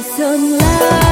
Some love